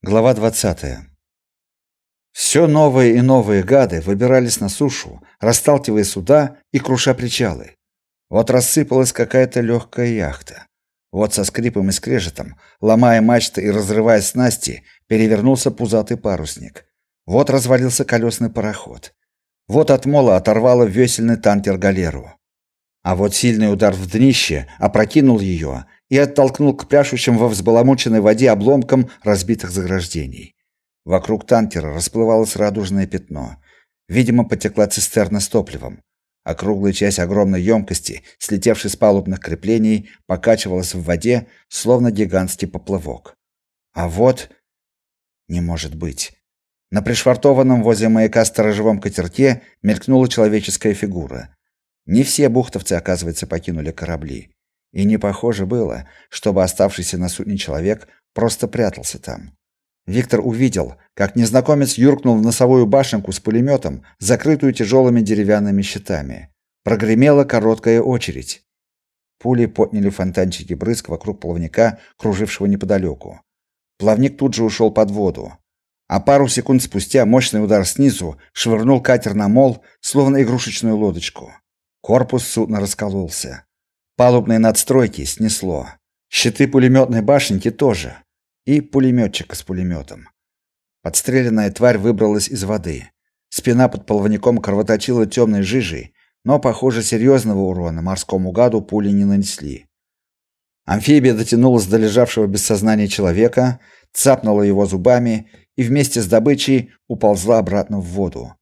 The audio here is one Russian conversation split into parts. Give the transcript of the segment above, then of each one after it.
Глава 20. Все новые и новые гады выбирались на сушу, расталкивая суда и круша причалы. Вот рассыпалась какая-то легкая яхта. Вот со скрипом и скрежетом, ломая мачты и разрывая снасти, перевернулся пузатый парусник. Вот развалился колесный пароход. Вот от мола оторвало весельный танкер-галеру. А вот сильный удар в днище опрокинул ее и оттолкнул к пляшущим во взбаламученной воде обломкам разбитых заграждений. Вокруг танкера расплывалось радужное пятно. Видимо, потекла цистерна с топливом. Округлая часть огромной емкости, слетевшей с палубных креплений, покачивалась в воде, словно гигантский поплавок. А вот... Не может быть. На пришвартованном возле маяка сторожевом катерке мелькнула человеческая фигура. Не все бухтовцы, оказывается, покинули корабли. И не похоже было, чтобы оставшийся на судне человек просто прятался там. Виктор увидел, как незнакомец юркнул в носовую башенку с пулеметом, закрытую тяжелыми деревянными щитами. Прогремела короткая очередь. Пули подняли фонтанчики брызг вокруг плавника, кружившего неподалеку. Плавник тут же ушел под воду. А пару секунд спустя мощный удар снизу швырнул катер на мол, словно игрушечную лодочку. Корпус судна раскололся. Палубные надстройки снесло. Щиты пулеметной башенки тоже. И пулеметчика с пулеметом. Подстреленная тварь выбралась из воды. Спина под половником кровоточила темной жижей, но, похоже, серьезного урона морскому гаду пули не нанесли. Амфибия дотянулась до лежавшего без сознания человека, цапнула его зубами и вместе с добычей уползла обратно в воду.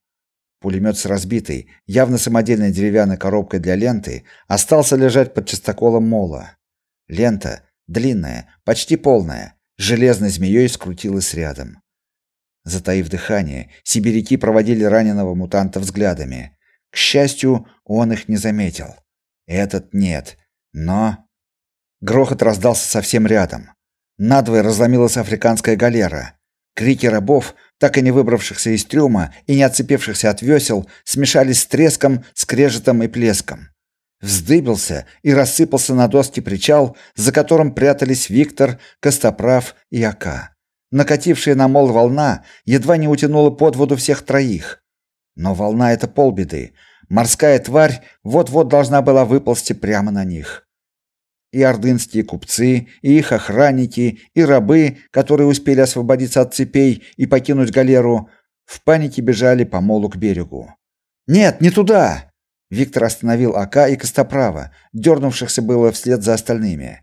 Пулемет с разбитой, явно самодельной деревянной коробкой для ленты остался лежать под частоколом мола. Лента, длинная, почти полная, железной змеей скрутилась рядом. Затаив дыхание, сибиряки проводили раненого мутанта взглядами. К счастью, он их не заметил. Этот нет. Но грохот раздался совсем рядом. Надвое разломилась африканская галера. Крики рабов, так и не выбравшихся из трюма и не отцепившихся от весел, смешались с треском, скрежетом и плеском. Вздыбился и рассыпался на доски причал, за которым прятались Виктор, Костоправ и Ака. Накатившая на мол волна едва не утянула под воду всех троих. Но волна — это полбеды. Морская тварь вот-вот должна была выползти прямо на них и ордынские купцы, и их охранники, и рабы, которые успели освободиться от цепей и покинуть галеру, в панике бежали по молу к берегу. «Нет, не туда!» Виктор остановил Ака и Костоправа, дернувшихся было вслед за остальными.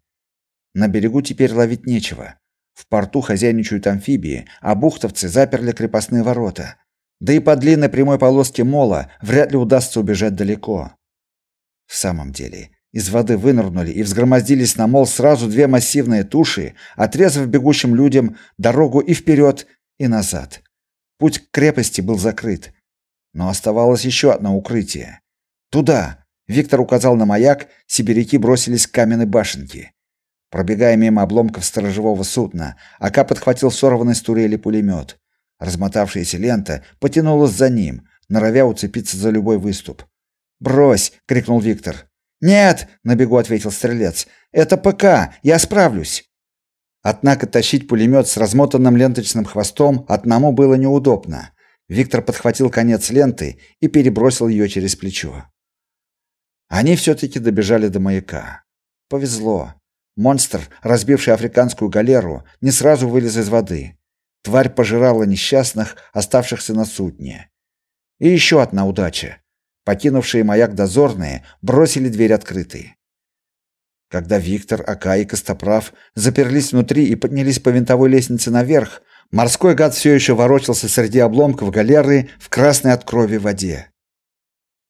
На берегу теперь ловить нечего. В порту хозяйничают амфибии, а бухтовцы заперли крепостные ворота. Да и по длинной прямой полоске мола вряд ли удастся убежать далеко. В самом деле, из воды вынырнули и взгромоздились на мол сразу две массивные туши, отрезав бегущим людям дорогу и вперед, и назад. Путь к крепости был закрыт. Но оставалось еще одно укрытие. Туда, Виктор указал на маяк, сибиряки бросились к каменной башенке. Пробегая мимо обломков сторожевого судна, Ака подхватил сорванный с турели пулемет. Размотавшаяся лента потянулась за ним, норовя уцепиться за любой выступ. "Брось!" крикнул Виктор. «Нет!» — на бегу ответил стрелец. «Это ПК! Я справлюсь!» Однако тащить пулемет с размотанным ленточным хвостом одному было неудобно. Виктор подхватил конец ленты и перебросил ее через плечо. Они все-таки добежали до маяка. Повезло. Монстр, разбивший африканскую галеру, не сразу вылез из воды. Тварь пожирала несчастных, оставшихся на судне. И еще одна удача. Покинувшие маяк дозорные бросили дверь открытой. Когда Виктор, Ака и Костоправ заперлись внутри и поднялись по винтовой лестнице наверх, морской гад все еще ворочался среди обломков галеры в красной от крови воде.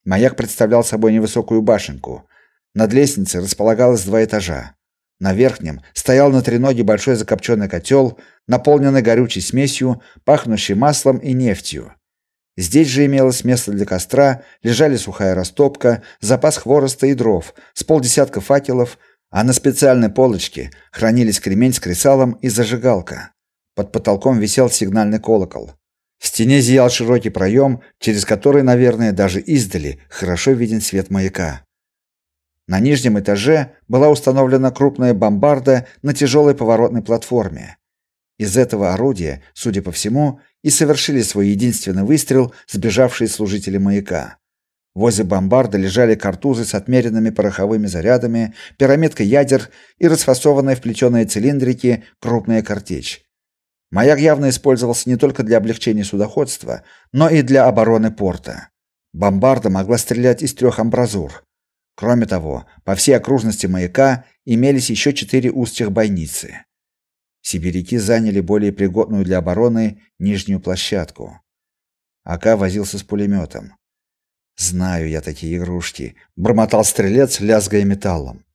Маяк представлял собой невысокую башенку. Над лестницей располагалось два этажа. На верхнем стоял на треноге большой закопченный котел, наполненный горючей смесью, пахнущей маслом и нефтью. Здесь же имелось место для костра, лежали сухая растопка, запас хвороста и дров, с полдесятка факелов, а на специальной полочке хранились кремень с кресалом и зажигалка. Под потолком висел сигнальный колокол. В стене зиял широкий проем, через который, наверное, даже издали хорошо виден свет маяка. На нижнем этаже была установлена крупная бомбарда на тяжелой поворотной платформе. Из этого орудия, судя по всему, и совершили свой единственный выстрел сбежавшие служители маяка. Возле бомбарда лежали картузы с отмеренными пороховыми зарядами, пирамидка ядер и расфасованная в плетеные цилиндрики крупная картечь. Маяк явно использовался не только для облегчения судоходства, но и для обороны порта. Бомбарда могла стрелять из трех амбразур. Кроме того, по всей окружности маяка имелись еще четыре узких бойницы. Сибиряки заняли более пригодную для обороны нижнюю площадку. Ака возился с пулеметом. Знаю я такие игрушки, бормотал стрелец, лязгая металлом.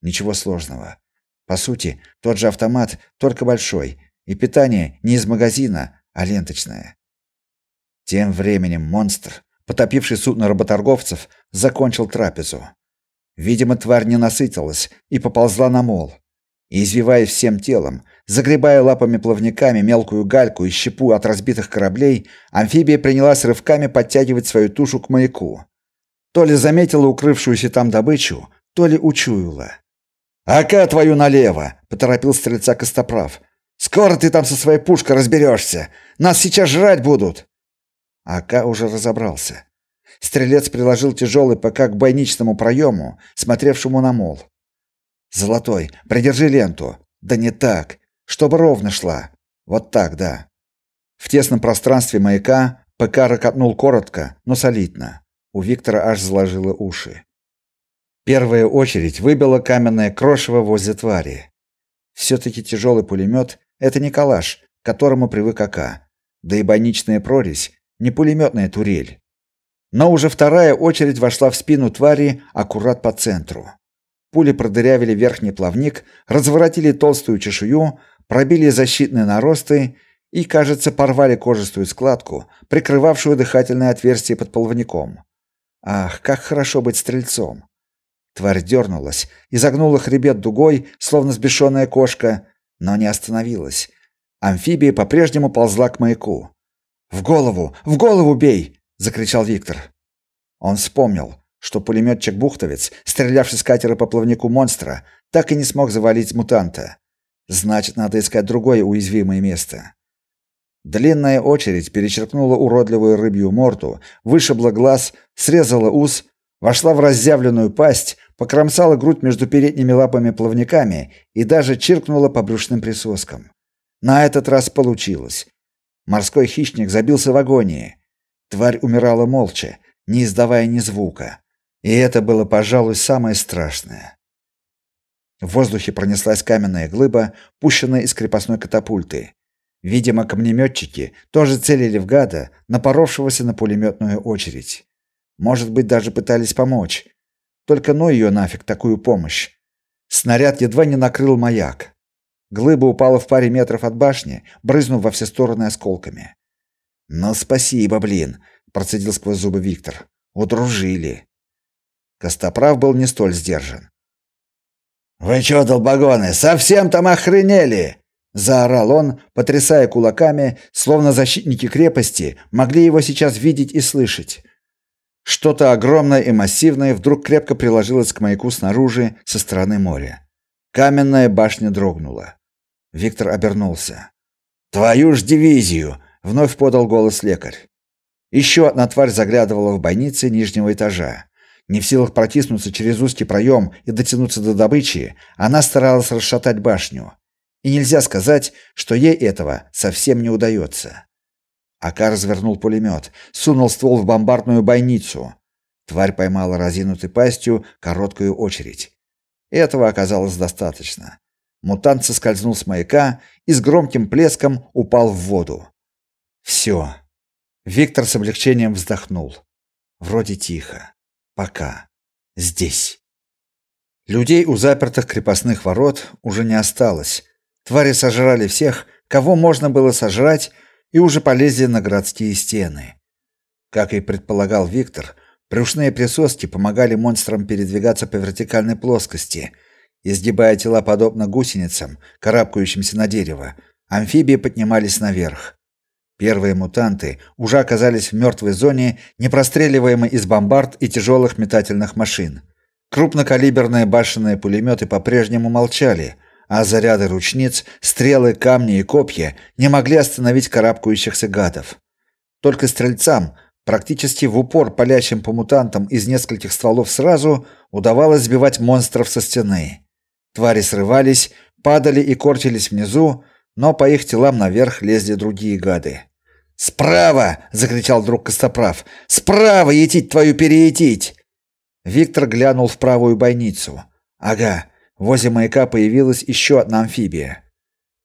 Ничего сложного. По сути, тот же автомат, только большой, и питание не из магазина, а ленточное. Тем временем монстр, потопивший судно работорговцев, закончил трапезу. Видимо, тварь не насытилась и поползла на мол. И извиваясь всем телом, загребая лапами-плавниками мелкую гальку и щепу от разбитых кораблей, амфибия принялась рывками подтягивать свою тушу к маяку. То ли заметила укрывшуюся там добычу, то ли учуяла. «Ака твою налево!» — поторопил стрельца Костоправ. «Скоро ты там со своей пушкой разберешься! Нас сейчас жрать будут!» Ака уже разобрался. Стрелец приложил тяжелый ПК к бойничному проему, смотревшему на мол. Золотой, придержи ленту. Да не так, чтобы ровно шла. Вот так, да. В тесном пространстве маяка ПК ракотнул коротко, но солидно. У Виктора аж заложило уши. Первая очередь выбила каменное крошево возле твари. все таки тяжелый пулемет — это не калаш, к которому привык АК. Да и бойничная прорезь — не пулеметная турель. Но уже вторая очередь вошла в спину твари аккурат по центру. Пули продырявили верхний плавник, разворотили толстую чешую, пробили защитные наросты и, кажется, порвали кожистую складку, прикрывавшую дыхательное отверстие под плавником. Ах, как хорошо быть стрельцом! Тварь дернулась, изогнула хребет дугой, словно сбешенная кошка, но не остановилась. Амфибия по-прежнему ползла к маяку. «В голову! В голову бей!» — закричал Виктор. Он вспомнил, что пулеметчик-бухтовец, стрелявший с катера по плавнику монстра, так и не смог завалить мутанта. Значит, надо искать другое уязвимое место. Длинная очередь перечеркнула уродливую рыбью морду, вышибла глаз, срезала ус, вошла в разъявленную пасть, покромсала грудь между передними лапами плавниками и даже чиркнула по брюшным присоскам. На этот раз получилось. Морской хищник забился в агонии. Тварь умирала молча, не издавая ни звука. И это было, пожалуй, самое страшное. В воздухе пронеслась каменная глыба, пущенная из крепостной катапульты. Видимо, камнеметчики тоже целили в гада, напоровшегося на пулеметную очередь. Может быть, даже пытались помочь. Только ну ее нафиг такую помощь. Снаряд едва не накрыл маяк. Глыба упала в паре метров от башни, брызнув во все стороны осколками. "Ну спасибо, блин", процедил сквозь зубы Виктор. "Удружили". Костоправ был не столь сдержан. «Вы чё, долбогоны, совсем там охренели?» Заорал он, потрясая кулаками, словно защитники крепости могли его сейчас видеть и слышать. Что-то огромное и массивное вдруг крепко приложилось к маяку снаружи, со стороны моря. Каменная башня дрогнула. Виктор обернулся. «Твою ж дивизию!» — вновь подал голос лекарь. Еще одна тварь заглядывала в бойницы нижнего этажа. Не в силах протиснуться через узкий проем и дотянуться до добычи, она старалась расшатать башню. И нельзя сказать, что ей этого совсем не удается. Ака развернул пулемет, сунул ствол в бомбардную бойницу. Тварь поймала разинутой пастью короткую очередь. Этого оказалось достаточно. Мутант соскользнул с маяка и с громким плеском упал в воду. Все. Виктор с облегчением вздохнул. Вроде тихо. Пока. Здесь. Людей у запертых крепостных ворот уже не осталось. Твари сожрали всех, кого можно было сожрать, и уже полезли на городские стены. Как и предполагал Виктор, брюшные присоски помогали монстрам передвигаться по вертикальной плоскости. Изгибая тела подобно гусеницам, карабкающимся на дерево, амфибии поднимались наверх. Первые мутанты уже оказались в мертвой зоне, не простреливаемой из бомбард и тяжелых метательных машин. Крупнокалиберные башенные пулеметы по-прежнему молчали, а заряды ручниц, стрелы, камни и копья не могли остановить карабкающихся гадов. Только стрельцам, практически в упор палящим по мутантам из нескольких стволов сразу, удавалось сбивать монстров со стены. Твари срывались, падали и корчились внизу, но по их телам наверх лезли другие гады. «Справа!» — закричал друг Костоправ. «Справа етить твою переетить!» Виктор глянул в правую бойницу. «Ага, возле маяка появилась еще одна амфибия».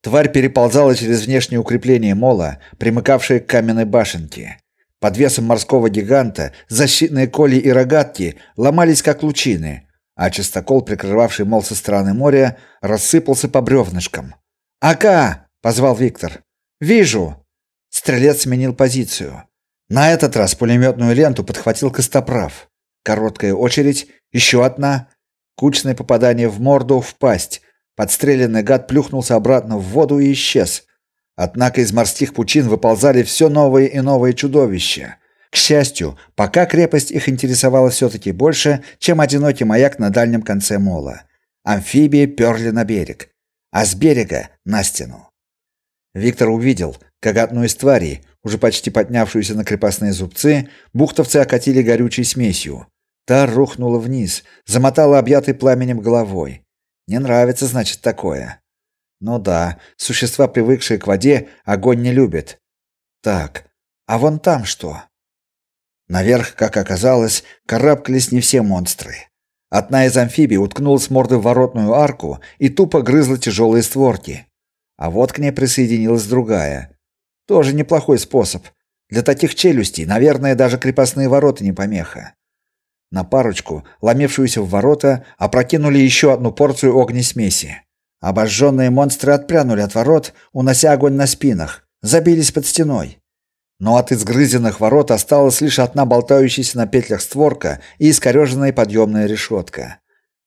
Тварь переползала через внешнее укрепление мола, примыкавшее к каменной башенке. Под весом морского гиганта защитные коли и рогатки ломались как лучины, а частокол, прикрывавший мол со стороны моря, рассыпался по бревнышкам. «Ака!» — позвал Виктор. «Вижу!» Стрелец сменил позицию. На этот раз пулеметную ленту подхватил Костоправ. Короткая очередь, еще одна. Кучное попадание в морду, в пасть. Подстреленный гад плюхнулся обратно в воду и исчез. Однако из морских пучин выползали все новые и новые чудовища. К счастью, пока крепость их интересовала все-таки больше, чем одинокий маяк на дальнем конце мола. Амфибии перли на берег, а с берега на стену. Виктор увидел, как одну из тварей, уже почти поднявшуюся на крепостные зубцы, бухтовцы окатили горючей смесью. Та рухнула вниз, замотала объятой пламенем головой. Не нравится, значит, такое. Ну да, существа, привыкшие к воде, огонь не любят. Так, а вон там что? Наверх, как оказалось, карабкались не все монстры. Одна из амфибий уткнулась мордой в воротную арку и тупо грызла тяжелые створки. А вот к ней присоединилась другая. Тоже неплохой способ. Для таких челюстей, наверное, даже крепостные ворота не помеха. На парочку, ломившуюся в ворота, опрокинули еще одну порцию огнесмеси. Обожженные монстры отпрянули от ворот, унося огонь на спинах, забились под стеной. Но от изгрызенных ворот осталась лишь одна болтающаяся на петлях створка и искореженная подъемная решетка.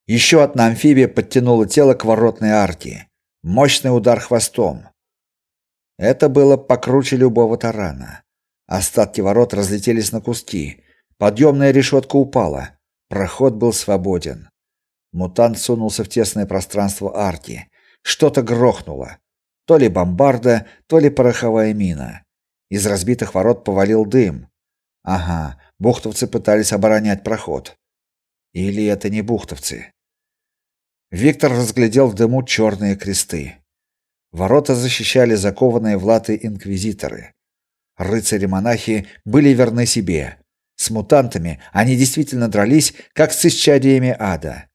Еще одна амфибия подтянула тело к воротной арке. Мощный удар хвостом. Это было покруче любого тарана. Остатки ворот разлетелись на куски. Подъемная решетка упала. Проход был свободен. Мутант сунулся в тесное пространство арки. Что-то грохнуло. То ли бомбарда, то ли пороховая мина. Из разбитых ворот повалил дым. Ага, бухтовцы пытались оборонять проход. Или это не бухтовцы? Виктор разглядел в дыму черные кресты. Ворота защищали закованные в латы инквизиторы. Рыцари-монахи были верны себе. С мутантами они действительно дрались, как с исчадиями ада.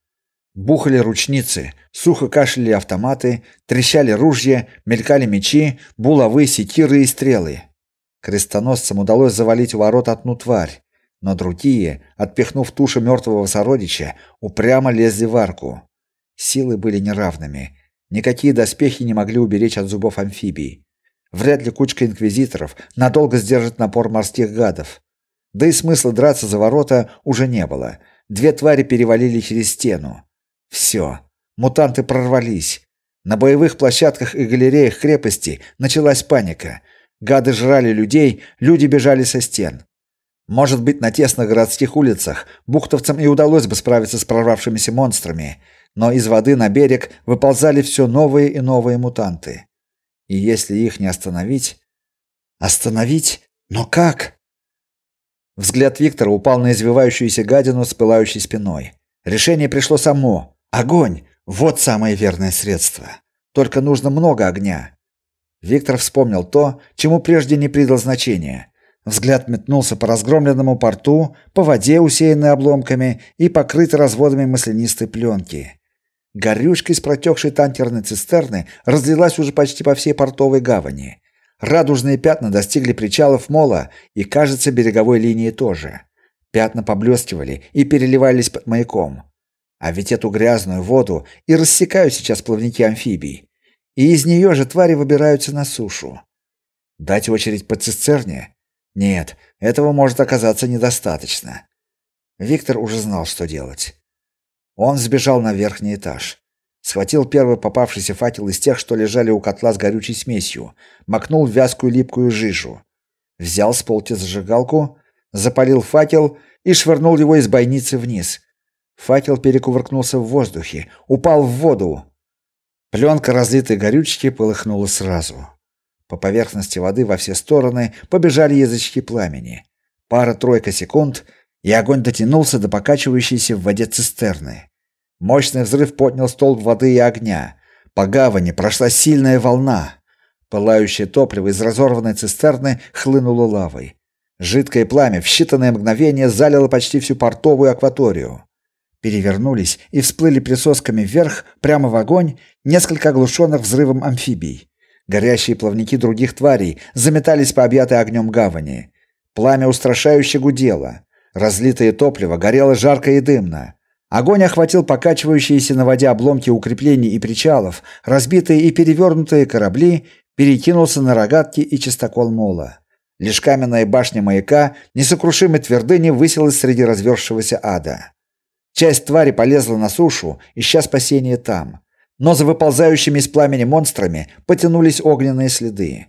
Бухали ручницы, сухо кашляли автоматы, трещали ружья, мелькали мечи, булавы, секиры и стрелы. Крестоносцам удалось завалить у ворот одну тварь, но другие, отпихнув тушу мертвого сородича, упрямо лезли в арку. Силы были неравными, Никакие доспехи не могли уберечь от зубов амфибий. Вряд ли кучка инквизиторов надолго сдержит напор морских гадов. Да и смысла драться за ворота уже не было. Две твари перевалили через стену. Все. Мутанты прорвались. На боевых площадках и галереях крепости началась паника. Гады жрали людей, люди бежали со стен. Может быть, на тесных городских улицах бухтовцам и удалось бы справиться с прорвавшимися монстрами, но из воды на берег выползали все новые и новые мутанты. И если их не остановить... Остановить? Но как? Взгляд Виктора упал на извивающуюся гадину с пылающей спиной. Решение пришло само. Огонь! Вот самое верное средство. Только нужно много огня. Виктор вспомнил то, чему прежде не придал значения. Взгляд метнулся по разгромленному порту, по воде, усеянной обломками и покрытой разводами маслянистой пленки. Горючка из протекшей танкерной цистерны разлилась уже почти по всей портовой гавани. Радужные пятна достигли причалов мола и, кажется, береговой линии тоже. Пятна поблескивали и переливались под маяком. А ведь эту грязную воду и рассекают сейчас плавники амфибий. И из нее же твари выбираются на сушу. Дать очередь по цистерне? Нет, этого может оказаться недостаточно. Виктор уже знал, что делать. Он сбежал на верхний этаж. Схватил первый попавшийся факел из тех, что лежали у котла с горючей смесью, макнул в вязкую липкую жижу. Взял с полки зажигалку, запалил факел и швырнул его из бойницы вниз. Факел перекувыркнулся в воздухе, упал в воду. Пленка разлитой горючки полыхнула сразу. По поверхности воды во все стороны побежали язычки пламени. Пара-тройка секунд, и огонь дотянулся до покачивающейся в воде цистерны. Мощный взрыв поднял столб воды и огня. По гавани прошла сильная волна. Пылающее топливо из разорванной цистерны хлынуло лавой. Жидкое пламя в считанные мгновения залило почти всю портовую акваторию. Перевернулись и всплыли присосками вверх, прямо в огонь, несколько оглушенных взрывом амфибий. Горящие плавники других тварей заметались по объятой огнем гавани. Пламя устрашающе гудело. Разлитое топливо горело жарко и дымно. Огонь охватил покачивающиеся на воде обломки укреплений и причалов, разбитые и перевернутые корабли, перекинулся на рогатки и чистокол мола. Лишь каменная башня маяка несокрушимой твердыни высилась среди разверзшегося ада. Часть твари полезла на сушу, ища спасения там. Но за выползающими из пламени монстрами потянулись огненные следы.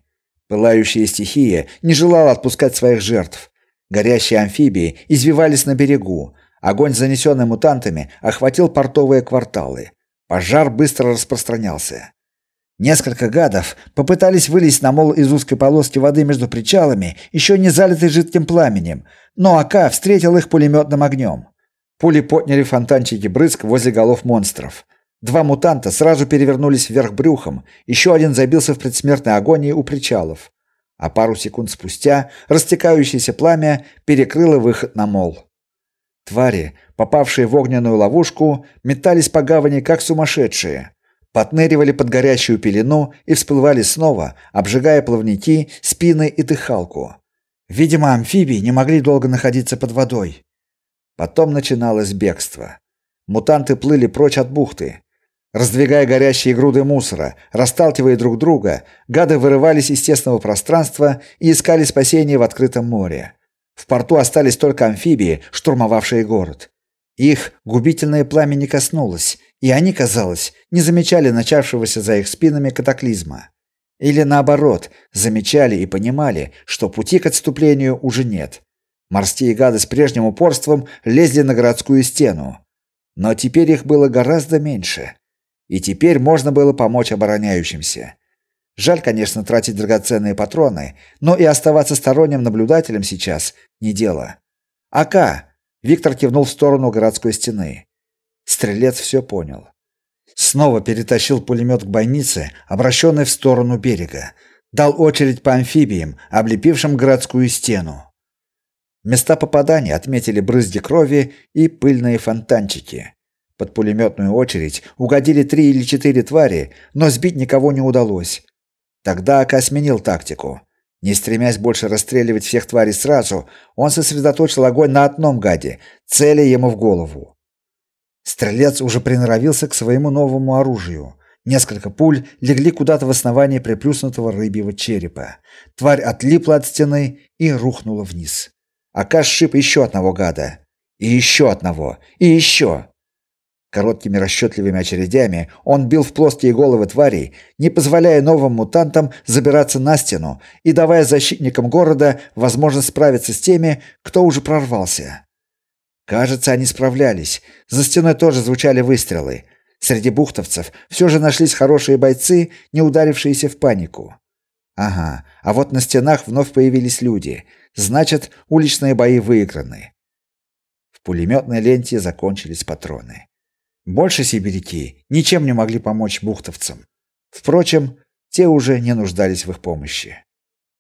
Пылающая стихия не желала отпускать своих жертв. Горящие амфибии извивались на берегу. Огонь, занесенный мутантами, охватил портовые кварталы. Пожар быстро распространялся. Несколько гадов попытались вылезть на мол из узкой полоски воды между причалами, еще не залитой жидким пламенем, но АК встретил их пулеметным огнем. Пули подняли фонтанчики брызг возле голов монстров. Два мутанта сразу перевернулись вверх брюхом, еще один забился в предсмертной агонии у причалов. А пару секунд спустя растекающееся пламя перекрыло выход на мол. Твари, попавшие в огненную ловушку, метались по гавани как сумасшедшие. Подныривали под горящую пелену и всплывали снова, обжигая плавники, спины и дыхалку. Видимо, амфибии не могли долго находиться под водой. Потом начиналось бегство. Мутанты плыли прочь от бухты. Раздвигая горящие груды мусора, расталкивая друг друга, гады вырывались из тесного пространства и искали спасения в открытом море. В порту остались только амфибии, штурмовавшие город. Их губительное пламя не коснулось, и они, казалось, не замечали начавшегося за их спинами катаклизма. Или наоборот, замечали и понимали, что пути к отступлению уже нет. Морские гады с прежним упорством лезли на городскую стену. Но теперь их было гораздо меньше и теперь можно было помочь обороняющимся. Жаль, конечно, тратить драгоценные патроны, но и оставаться сторонним наблюдателем сейчас не дело. АК. Виктор кивнул в сторону городской стены. Стрелец все понял. Снова перетащил пулемет к бойнице, обращенной в сторону берега. Дал очередь по амфибиям, облепившим городскую стену. Места попадания отметили брызги крови и пыльные фонтанчики. Под пулеметную очередь угодили три или четыре твари, но сбить никого не удалось. Тогда Ака сменил тактику. Не стремясь больше расстреливать всех тварей сразу, он сосредоточил огонь на одном гаде, целя ему в голову. Стрелец уже приноровился к своему новому оружию. Несколько пуль легли куда-то в основание приплюснутого рыбьего черепа. Тварь отлипла от стены и рухнула вниз. Ака сшиб еще одного гада. И еще одного. И еще. Короткими расчетливыми очередями он бил в плоские головы тварей, не позволяя новым мутантам забираться на стену и давая защитникам города возможность справиться с теми, кто уже прорвался. Кажется, они справлялись. За стеной тоже звучали выстрелы. Среди бухтовцев все же нашлись хорошие бойцы, не ударившиеся в панику. Ага, а вот на стенах вновь появились люди. Значит, уличные бои выиграны. В пулеметной ленте закончились патроны. Больше сибиряки ничем не могли помочь бухтовцам. Впрочем, те уже не нуждались в их помощи.